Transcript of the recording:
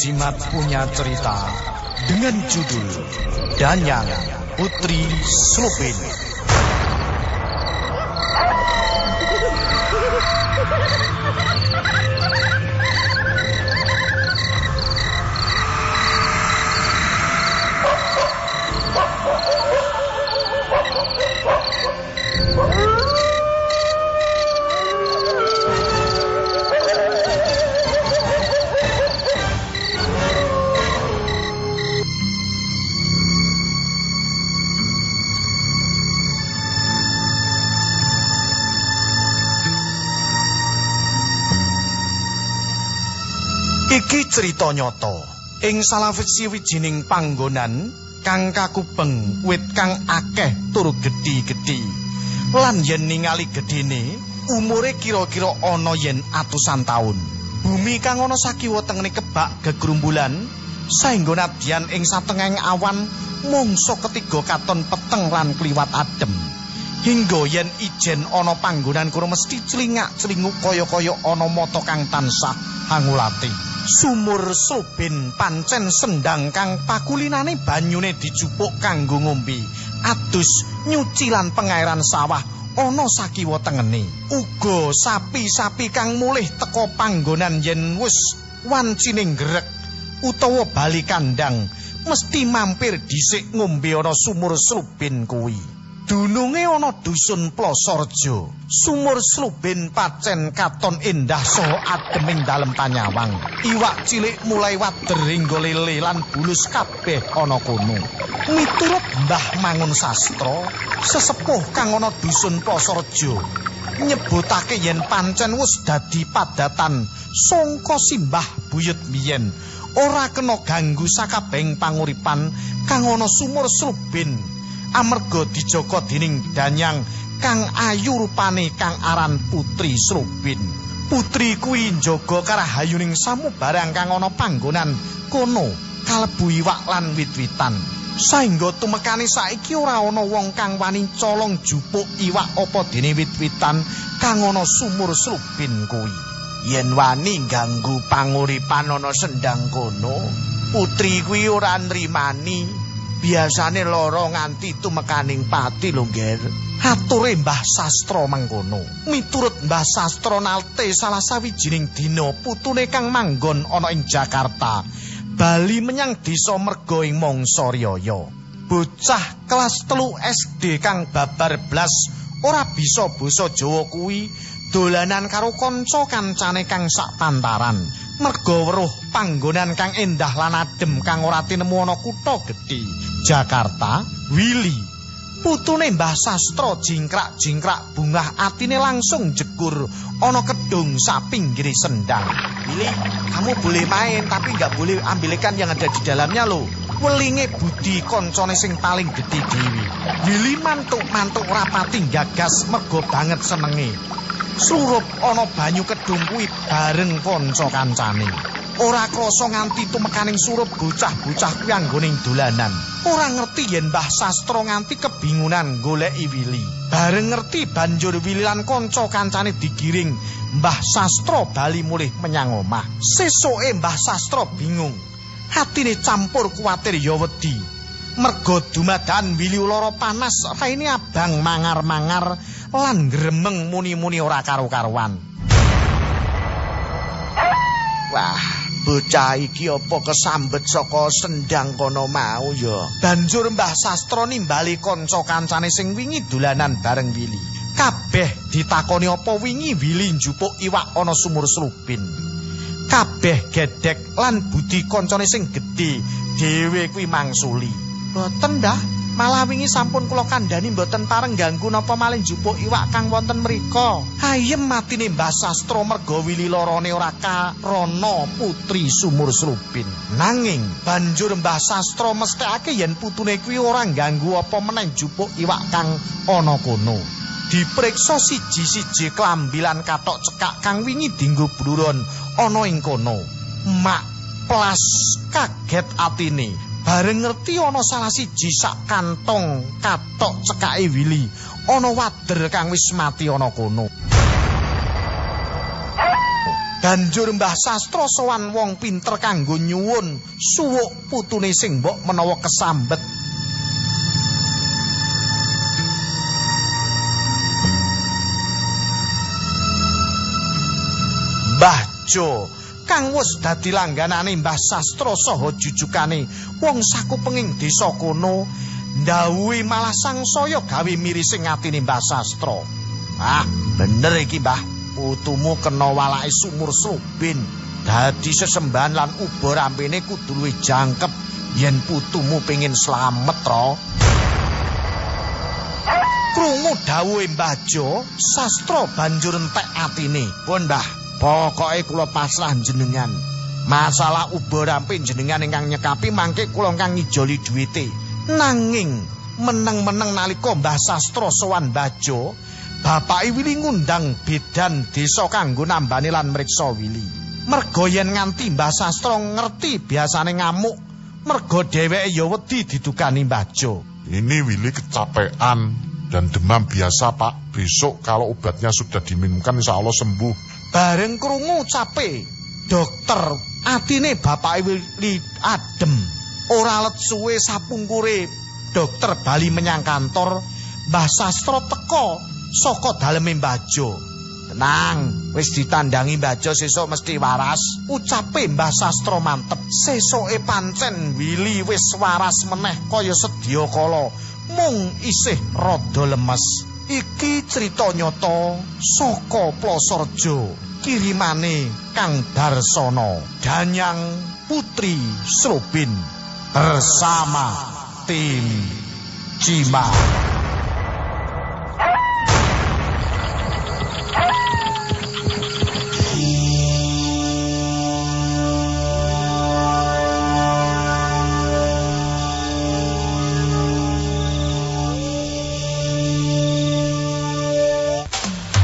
Jimat punya cerita dengan judul Danyang Putri Slupin. Iki cerita nyata ing salawisi wijining panggonan kang kakubeng wit kang akeh tur gedhi-gedhi. Lan yen ningali gedhene, umure kira-kira ana yen atusan taun. Bumi kang ana sakiwa tengene kebak gegrumbulan saengga nadyan ing satengahing awan mungsa ketiga katon peteng lan kliwat adem. Hingga yen ijen ana panggonan kono mesti celingak-celinguk kaya-kaya ana mata kang tansah hangulati. Sumur Sobin pancen sendang kang pakulinane banyune dijupuk kanggo ngombe. Adus nyuci lan pengairan sawah ana sakiwa tengene. Uga sapi-sapi kang mulih teka panggonan yen wis wancining grek utawa bali kandang mesti mampir dhisik ngombe ana sumur Sobin kuwi. Dununge ana dusun Plosorjo. Sumur Slubin pacen katon endah saha ademing dalem panyawang. Iwak cilik mulai wader hingga lele lan bulus kabeh ana kono. Miturut Mbah Mangun Sastra, sesepuh kang ana dusun Plosorjo nyebutake yen pancen wis dadi padatan sangka simbah buyut biyen ora kena ganggu sakabeng panguripan kang ana sumur Slubin. Amarga dijaga dening danyang kang ayu rupane kang aran Putri Srubin. Putri kuwi njaga karahayuning samubarang kang ana panggonan kono kalebu iwak lan wit-witan. Saengga tumekane saiki ora ana wong kang wani colong jupuk iwak apa dene wit-witan kang ana sumur Srubin kuwi. Yen wani ganggu panguripan ana sendang kono, putri kuwi ora nrimani biasane lara nganti tumekaning pati lho nger ature Mbah Sastra mangkono. Miturut Mbah Sastra nalte salah sawijining dina putune kang manggon ana ing Jakarta. Bali menyang desa merga ing mangsa riyaya bocah kelas telu SD kang babar blas ora bisa basa Jawa kuwi dolanan karo kanca kancane kang sak pantaran merga weruh panggonan kang endah lan adem kang ora tinemu ana kutha gedhe. Jakarta Willy. Putune Mbah Sastra jingkrak-jingkrak bungah atine langsung jegur ana kedung sapinggire sendang. Willy kamu boleh main tapi nggak boleh ambil ikan yang ada di dalamnya loh welinge budi koncone sing paling gedhe dewi Willy mantuk-mantuk rapati gagas mergo banget senenge surup ana banyu kedung kuwi bareng kanca kancane. Ora krasa nganti tumekaning surup bocah-bocah kuwi anggoning dolanan. Ora ngerti yen Mbah Sastra nganti kebingunan goleki Willy. Bareng ngerti banjur Willy lan kanca kancane digiring Mbah Sastra bali mulih menyang omah. Sesuke Mbah Sastra bingung. Hatine campur kuwatir ya wedi. Merga dumadan wili lara panas raine abang mangar-mangar lan gremeng muni-muni ora karo-karuan wah bocah iki apa kesambet saka sendang kono mau ya? Banjur Mbah Sastra nimbali kanca kancane sing wingi dolanan bareng Wili kabeh ditakoni apa wingi Wili njupuk iwak ana sumur slubin kabeh gedek lan budi kancane sing gedhe dhewe kuwi mangsuli Boten dah, malah wingi sampun kula kandhani mboten pareng ganggu napa malih njupuk iwak kang wonten mriku. Ayem matine Mbah Sastra merga wili larane ora karana putri sumur slupin. Nanging banjur Mbah Sastra mesthekake yen putune kuwi ora ganggu apa meneh njupuk iwak kang ana kono. Dipriksa siji-siji klambilan katok cekak kang wingi dinggo bluron ana ing kono. Mak plas kaget atine. Bareng ngerti ana salah siji sak kantong katok cekake Willy ana wader kang wis mati ana kono Banjur Mbah Sastra sowan wong pinter kanggo nyuwun suwuk putune sing mbok menawa kesambet. Mbah Jo kang wis dadi langganane Mbah Sastra saha jujukane. Wong sakupenging desa kono ndhawuhi malah sangsaya gawe mirising atine Mbah Sastra. Ah, bener iki, Mbah. putumu kena walake sumur subin dadi sesembahan lan uba rampene kudu luwih jangkep. Yen putumu pengin slamet ro krungu dawuhe Mbah Jo sastra banjur entek atine. Pun Mbah pokoke kula pasrah jenengan masalah uba rampe jenengan ingkang nyekapi mangke kula kang ngijoli duwite nanging meneng-meneng nalika Mbah Sastra sowan Mbah Jo Bapak Wili ngundang bidan desa kanggo nambani lan mriksa Wili. Mergo yen nganti Mbah Sastra ngerti biasane ngamuk, mergo dheweke ya wedi didukani Mbah Jo. Ini Wili kecapean dan demam biasa, Pak. Besok kalau obatnya sudah diminumkan insya Allah sembuh. Bareng krungu cape, dokter atine Bapak Wili adem. Ora let suwe sapungkure dokter bali menyang kantor, Mbah Sastra teko saka daleme Mbajo. Tenang, wis ditandangi Mbajo sesuk mesti waras. Ucape Mbah Sastra mantep. Sesuke pancen Willy wis waras meneh kaya sedya kala. Mung isih rada lemes. Iki crita nyata saka Plasorjo. Kirimane Kang Darsono, Danyang Putri Srobin bersama tim Cimak.